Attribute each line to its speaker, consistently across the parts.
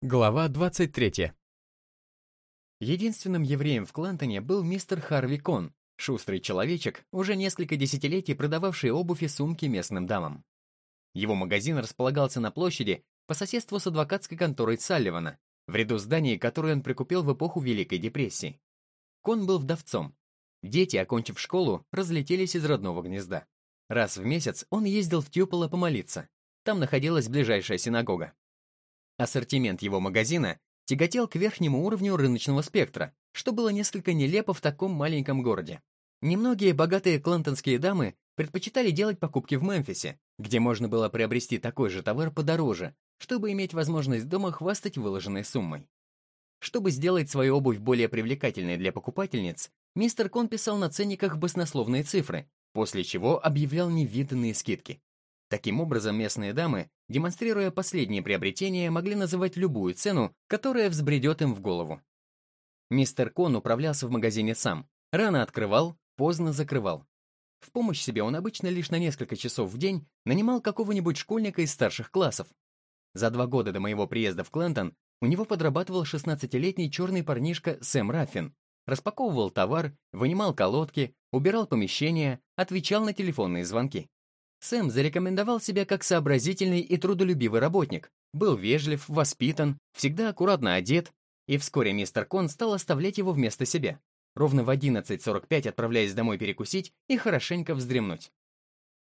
Speaker 1: Глава 23. Единственным евреем в Клантоне был мистер Харви Кон, шустрый человечек, уже несколько десятилетий продававший обувь и сумки местным дамам. Его магазин располагался на площади по соседству с адвокатской конторой Салливана, в ряду зданий, которые он прикупил в эпоху Великой депрессии. Кон был вдовцом. Дети, окончив школу, разлетелись из родного гнезда. Раз в месяц он ездил в Тюполо помолиться. Там находилась ближайшая синагога. Ассортимент его магазина тяготел к верхнему уровню рыночного спектра, что было несколько нелепо в таком маленьком городе. Немногие богатые клантонские дамы предпочитали делать покупки в Мемфисе, где можно было приобрести такой же товар подороже, чтобы иметь возможность дома хвастать выложенной суммой. Чтобы сделать свою обувь более привлекательной для покупательниц, мистер Кон писал на ценниках баснословные цифры, после чего объявлял невиданные скидки. Таким образом, местные дамы, демонстрируя последние приобретения, могли называть любую цену, которая взбредет им в голову. Мистер Кон управлялся в магазине сам. Рано открывал, поздно закрывал. В помощь себе он обычно лишь на несколько часов в день нанимал какого-нибудь школьника из старших классов. За два года до моего приезда в Клентон у него подрабатывал 16-летний черный парнишка Сэм Раффин. Распаковывал товар, вынимал колодки, убирал помещения, отвечал на телефонные звонки. Сэм зарекомендовал себя как сообразительный и трудолюбивый работник, был вежлив, воспитан, всегда аккуратно одет, и вскоре мистер Кон стал оставлять его вместо себя, ровно в 11.45 отправляясь домой перекусить и хорошенько вздремнуть.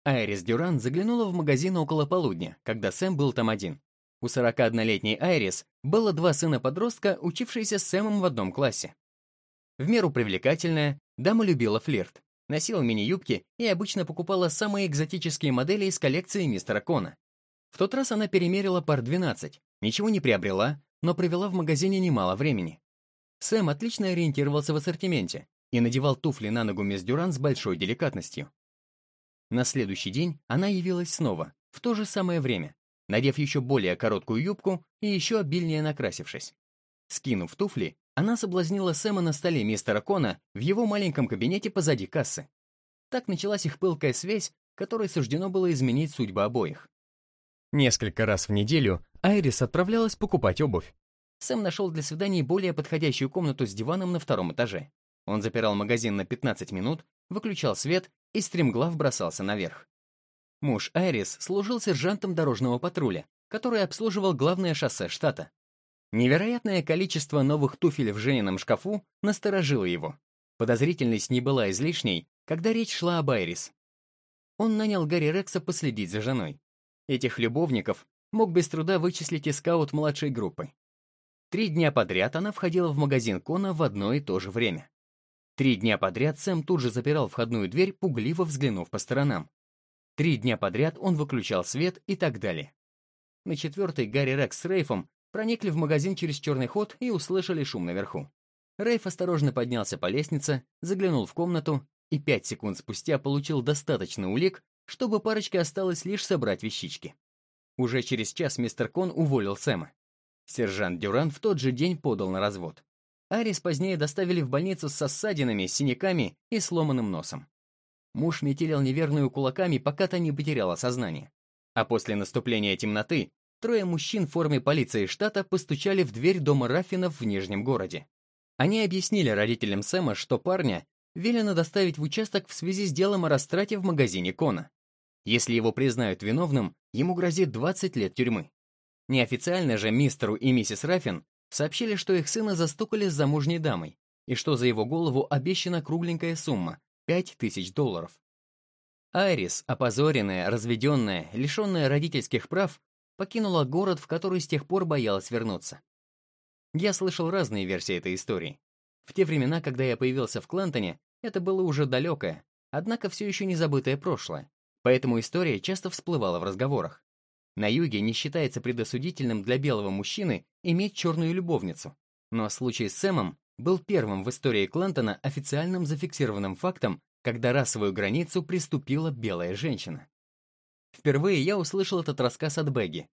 Speaker 1: Айрис Дюран заглянула в магазин около полудня, когда Сэм был там один. У 41-летней Айрис было два сына-подростка, учившиеся с Сэмом в одном классе. В меру привлекательная, дама любила флирт носила мини-юбки и обычно покупала самые экзотические модели из коллекции мистера Кона. В тот раз она перемерила пар 12, ничего не приобрела, но провела в магазине немало времени. Сэм отлично ориентировался в ассортименте и надевал туфли на ногу мисс Дюран с большой деликатностью. На следующий день она явилась снова, в то же самое время, надев еще более короткую юбку и еще обильнее накрасившись. Скинув туфли, она соблазнила Сэма на столе мистера Кона в его маленьком кабинете позади кассы. Так началась их пылкая связь, которой суждено было изменить судьбу обоих. Несколько раз в неделю Айрис отправлялась покупать обувь. Сэм нашел для свиданий более подходящую комнату с диваном на втором этаже. Он запирал магазин на 15 минут, выключал свет и стремглав бросался наверх. Муж Айрис служил сержантом дорожного патруля, который обслуживал главное шоссе штата. Невероятное количество новых туфель в Женином шкафу насторожило его. Подозрительность не была излишней, когда речь шла об Айрис. Он нанял Гарри Рекса последить за женой. Этих любовников мог без труда вычислить и скаут младшей группы. Три дня подряд она входила в магазин Кона в одно и то же время. Три дня подряд Сэм тут же запирал входную дверь, пугливо взглянув по сторонам. Три дня подряд он выключал свет и так далее. На четвертый Гарри Рекс с Рейфом проникли в магазин через черный ход и услышали шум наверху. Рейф осторожно поднялся по лестнице, заглянул в комнату и пять секунд спустя получил достаточно улик, чтобы парочке осталось лишь собрать вещички. Уже через час мистер Кон уволил Сэма. Сержант Дюран в тот же день подал на развод. Арис позднее доставили в больницу с ссадинами, синяками и сломанным носом. Муж метелил неверную кулаками, пока та не потеряла сознание. А после наступления темноты трое мужчин в форме полиции штата постучали в дверь дома Раффинов в Нижнем городе. Они объяснили родителям Сэма, что парня велено доставить в участок в связи с делом о растрате в магазине Кона. Если его признают виновным, ему грозит 20 лет тюрьмы. Неофициально же мистеру и миссис Раффин сообщили, что их сына застукали с замужней дамой, и что за его голову обещана кругленькая сумма — 5000 долларов. Айрис, опозоренная, разведенная, лишенная родительских прав, покинула город, в который с тех пор боялась вернуться. Я слышал разные версии этой истории. В те времена, когда я появился в Клентоне, это было уже далекое, однако все еще не забытое прошлое, поэтому история часто всплывала в разговорах. На юге не считается предосудительным для белого мужчины иметь черную любовницу, но случай с Сэмом был первым в истории Клентона официальным зафиксированным фактом, когда расовую границу приступила белая женщина. Впервые я услышал этот рассказ от Бегги.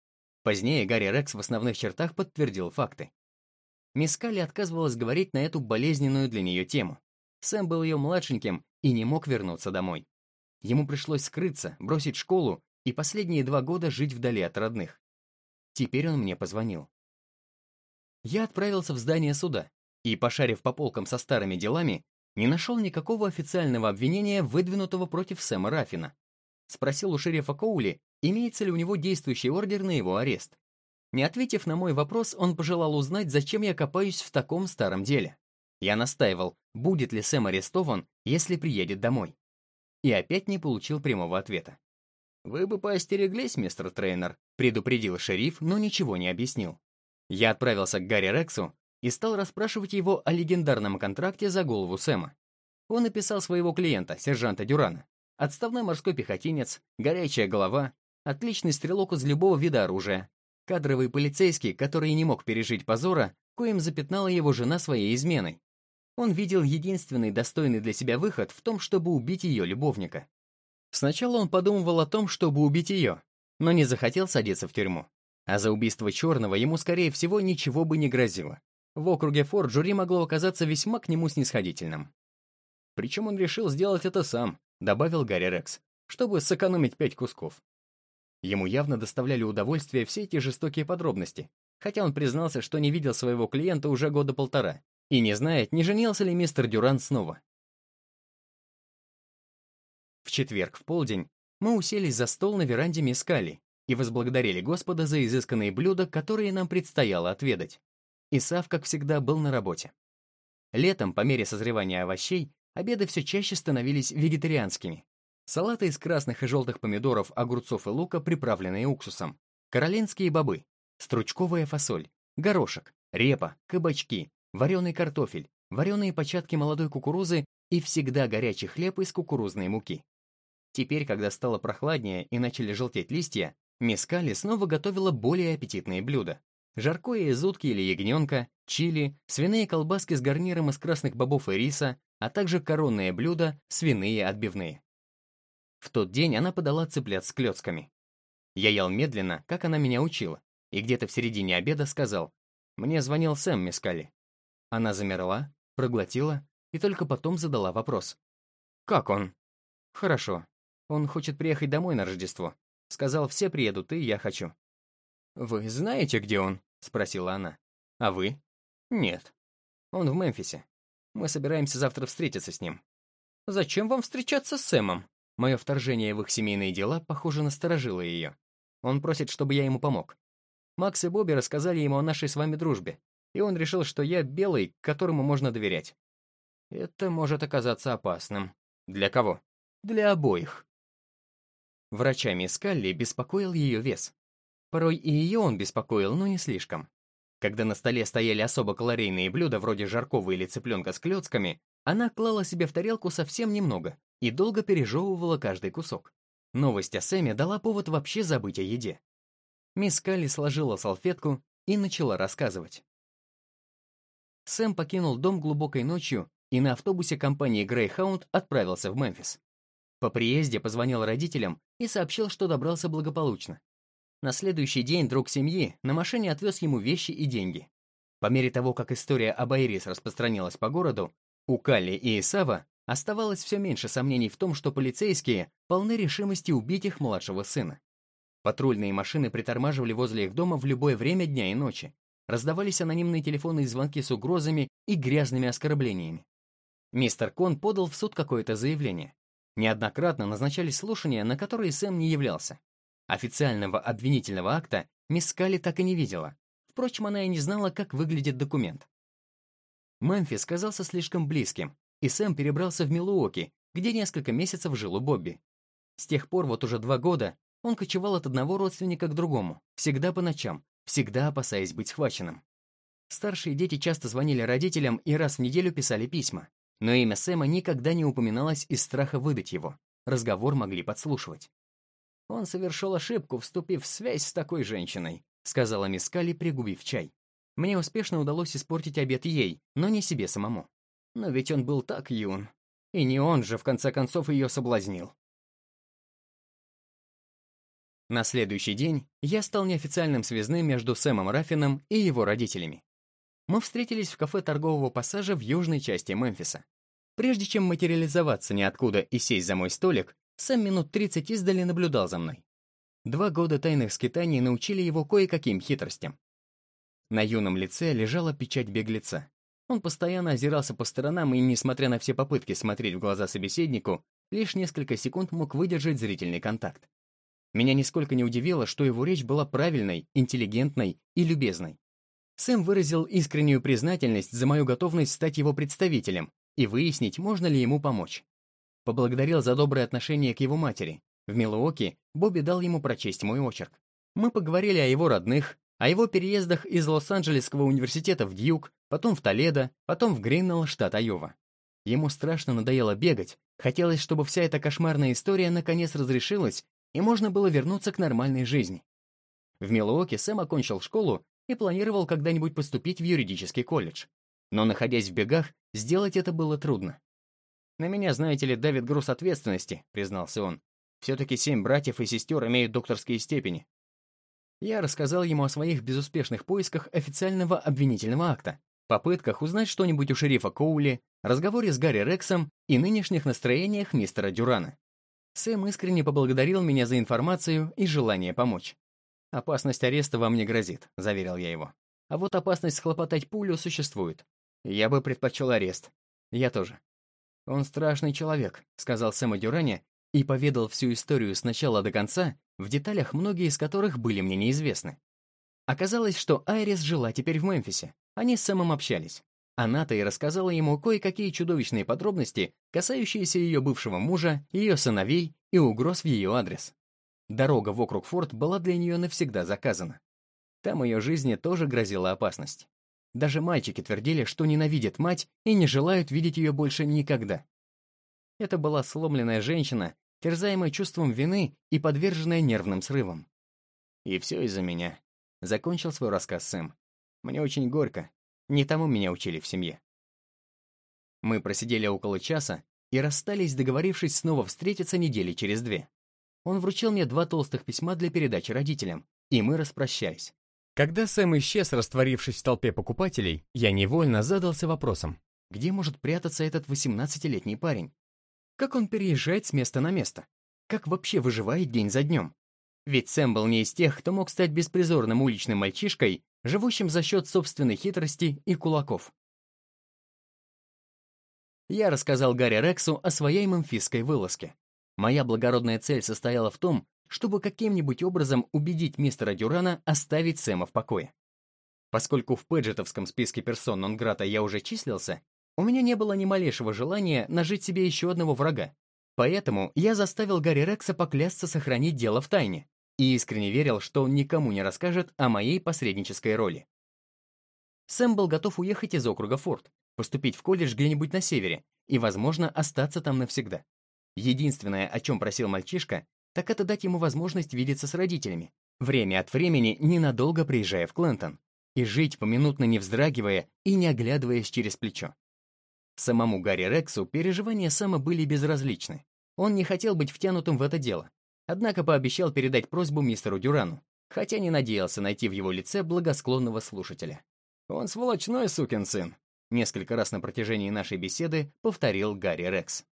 Speaker 1: Позднее Гарри Рекс в основных чертах подтвердил факты. Мисс Калли отказывалась говорить на эту болезненную для нее тему. Сэм был ее младшеньким и не мог вернуться домой. Ему пришлось скрыться, бросить школу и последние два года жить вдали от родных. Теперь он мне позвонил. я отправился в здание суда и, пошарив по полкам со старыми делами, не нашел никакого официального обвинения, выдвинутого против Сэма Раффина. Спросил у шерифа Коули, имеется ли у него действующий ордер на его арест. Не ответив на мой вопрос, он пожелал узнать, зачем я копаюсь в таком старом деле. Я настаивал, будет ли Сэм арестован, если приедет домой. И опять не получил прямого ответа. «Вы бы поостереглись, мистер Трейнер», предупредил шериф, но ничего не объяснил. Я отправился к Гарри Рексу и стал расспрашивать его о легендарном контракте за голову Сэма. Он описал своего клиента, сержанта Дюрана. Отставной морской пехотинец, горячая голова, отличный стрелок из любого вида оружия, кадровый полицейский, который не мог пережить позора, коим запятнала его жена своей изменой. Он видел единственный достойный для себя выход в том, чтобы убить ее любовника. Сначала он подумывал о том, чтобы убить ее, но не захотел садиться в тюрьму. А за убийство Черного ему, скорее всего, ничего бы не грозило. В округе Форд жюри могло оказаться весьма к нему снисходительным. Причем он решил сделать это сам, добавил Гарри Рекс, чтобы сэкономить пять кусков. Ему явно доставляли удовольствие все эти жестокие подробности, хотя он признался, что не видел своего клиента уже года полтора и не знает, не женился ли мистер Дюран снова. В четверг в полдень мы уселись за стол на веранде Мискали и возблагодарили Господа за изысканные блюда, которые нам предстояло отведать. Исав, как всегда, был на работе. Летом, по мере созревания овощей, обеды все чаще становились вегетарианскими. Салаты из красных и желтых помидоров, огурцов и лука, приправленные уксусом. Каролинские бобы, стручковая фасоль, горошек, репа, кабачки, вареный картофель, вареные початки молодой кукурузы и всегда горячий хлеб из кукурузной муки. Теперь, когда стало прохладнее и начали желтеть листья, Мискали снова готовила более аппетитные блюда. Жаркое из утки или ягненка, чили, свиные колбаски с гарниром из красных бобов и риса, а также коронные блюда, свиные отбивные. В тот день она подала цыплят с клетками. Я ел медленно, как она меня учила, и где-то в середине обеда сказал, «Мне звонил Сэм Мискали». Она замерла, проглотила и только потом задала вопрос. «Как он?» «Хорошо. Он хочет приехать домой на Рождество. Сказал, все приедут, и я хочу». «Вы знаете, где он?» — спросила она. «А вы?» «Нет. Он в Мемфисе. Мы собираемся завтра встретиться с ним». «Зачем вам встречаться с Сэмом?» Мое вторжение в их семейные дела, похоже, насторожило ее. Он просит, чтобы я ему помог. Макс и Бобби рассказали ему о нашей с вами дружбе, и он решил, что я белый, которому можно доверять. Это может оказаться опасным. Для кого? Для обоих. Врачами Скалли беспокоил ее вес. Порой и ее он беспокоил, но не слишком. Когда на столе стояли особо калорийные блюда вроде жаркого или цыпленка с клетками, она клала себе в тарелку совсем немного и долго пережевывала каждый кусок. Новость о Сэме дала повод вообще забыть о еде. Мисс Калли сложила салфетку и начала рассказывать. Сэм покинул дом глубокой ночью и на автобусе компании Greyhound отправился в Мемфис. По приезде позвонил родителям и сообщил, что добрался благополучно. На следующий день друг семьи на машине отвез ему вещи и деньги. По мере того, как история об Айрис распространилась по городу, у Калли и Исава оставалось все меньше сомнений в том, что полицейские полны решимости убить их младшего сына. Патрульные машины притормаживали возле их дома в любое время дня и ночи. Раздавались анонимные телефонные звонки с угрозами и грязными оскорблениями. Мистер Кон подал в суд какое-то заявление. Неоднократно назначались слушания, на которые Сэм не являлся. Официального обвинительного акта мисс Калли так и не видела. Впрочем, она и не знала, как выглядит документ. Мемфис казался слишком близким, и Сэм перебрался в Милуоки, где несколько месяцев жил у Бобби. С тех пор вот уже два года он кочевал от одного родственника к другому, всегда по ночам, всегда опасаясь быть схваченным. Старшие дети часто звонили родителям и раз в неделю писали письма. Но имя Сэма никогда не упоминалось из страха выдать его. Разговор могли подслушивать. «Он совершил ошибку, вступив в связь с такой женщиной», сказала мисс Калли, пригубив чай. Мне успешно удалось испортить обед ей, но не себе самому. Но ведь он был так юн. И не он же, в конце концов, ее соблазнил. На следующий день я стал неофициальным связным между Сэмом Раффином и его родителями. Мы встретились в кафе торгового пассажа в южной части Мемфиса. Прежде чем материализоваться ниоткуда и сесть за мой столик, Сэм минут 30 издали наблюдал за мной. Два года тайных скитаний научили его кое-каким хитростям. На юном лице лежала печать беглеца. Он постоянно озирался по сторонам и, несмотря на все попытки смотреть в глаза собеседнику, лишь несколько секунд мог выдержать зрительный контакт. Меня нисколько не удивило, что его речь была правильной, интеллигентной и любезной. Сэм выразил искреннюю признательность за мою готовность стать его представителем и выяснить, можно ли ему помочь. Поблагодарил за доброе отношение к его матери. В Милуоке Бобби дал ему прочесть мой очерк. Мы поговорили о его родных, о его переездах из Лос-Анджелесского университета в Дьюк, потом в Толедо, потом в Гриннелл, штат Айова. Ему страшно надоело бегать, хотелось, чтобы вся эта кошмарная история наконец разрешилась, и можно было вернуться к нормальной жизни. В Милуоке Сэм окончил школу и планировал когда-нибудь поступить в юридический колледж. Но, находясь в бегах, сделать это было трудно. «На меня, знаете ли, давит груз ответственности», — признался он. «Все-таки семь братьев и сестер имеют докторские степени». Я рассказал ему о своих безуспешных поисках официального обвинительного акта, попытках узнать что-нибудь у шерифа Коули, разговоре с Гарри Рексом и нынешних настроениях мистера Дюрана. Сэм искренне поблагодарил меня за информацию и желание помочь. «Опасность ареста вам не грозит», — заверил я его. «А вот опасность схлопотать пулю существует. Я бы предпочел арест. Я тоже». «Он страшный человек», — сказал Сэм о Дюране и поведал всю историю с начала до конца, в деталях многие из которых были мне неизвестны. Оказалось, что Айрис жила теперь в Мемфисе. Они с Сэмом общались. Она-то и рассказала ему кое-какие чудовищные подробности, касающиеся ее бывшего мужа, ее сыновей и угроз в ее адрес. Дорога вокруг форт была для нее навсегда заказана. Там ее жизни тоже грозила опасность. Даже мальчики твердили, что ненавидят мать и не желают видеть ее больше никогда. Это была сломленная женщина, терзаемая чувством вины и подверженная нервным срывам. «И все из-за меня», — закончил свой рассказ Сэм. «Мне очень горько, не тому меня учили в семье. Мы просидели около часа и расстались, договорившись снова встретиться недели через две. Он вручил мне два толстых письма для передачи родителям, и мы распрощались. Когда Сэм исчез, растворившись в толпе покупателей, я невольно задался вопросом, где может прятаться этот 18-летний парень? Как он переезжает с места на место? Как вообще выживает день за днем? Ведь Сэм был не из тех, кто мог стать беспризорным уличным мальчишкой, живущим за счет собственной хитрости и кулаков. Я рассказал Гарри Рексу о своей мемфисской вылазке. Моя благородная цель состояла в том, чтобы каким-нибудь образом убедить мистера Дюрана оставить Сэма в покое. Поскольку в пэджетовском списке персон нон-грата я уже числился, у меня не было ни малейшего желания нажить себе еще одного врага. Поэтому я заставил Гарри Рекса поклясться сохранить дело в тайне, и искренне верил, что он никому не расскажет о моей посреднической роли. Сэм был готов уехать из округа Форт, поступить в колледж где-нибудь на севере и, возможно, остаться там навсегда. Единственное, о чем просил мальчишка, так это дать ему возможность видеться с родителями, время от времени ненадолго приезжая в Клентон, и жить поминутно не вздрагивая и не оглядываясь через плечо. Самому Гарри Рексу переживания Сэма были безразличны. Он не хотел быть втянутым в это дело, Однако пообещал передать просьбу мистеру Дюрану, хотя не надеялся найти в его лице благосклонного слушателя. «Он сволочной сукин сын», — несколько раз на протяжении нашей беседы повторил Гарри Рекс.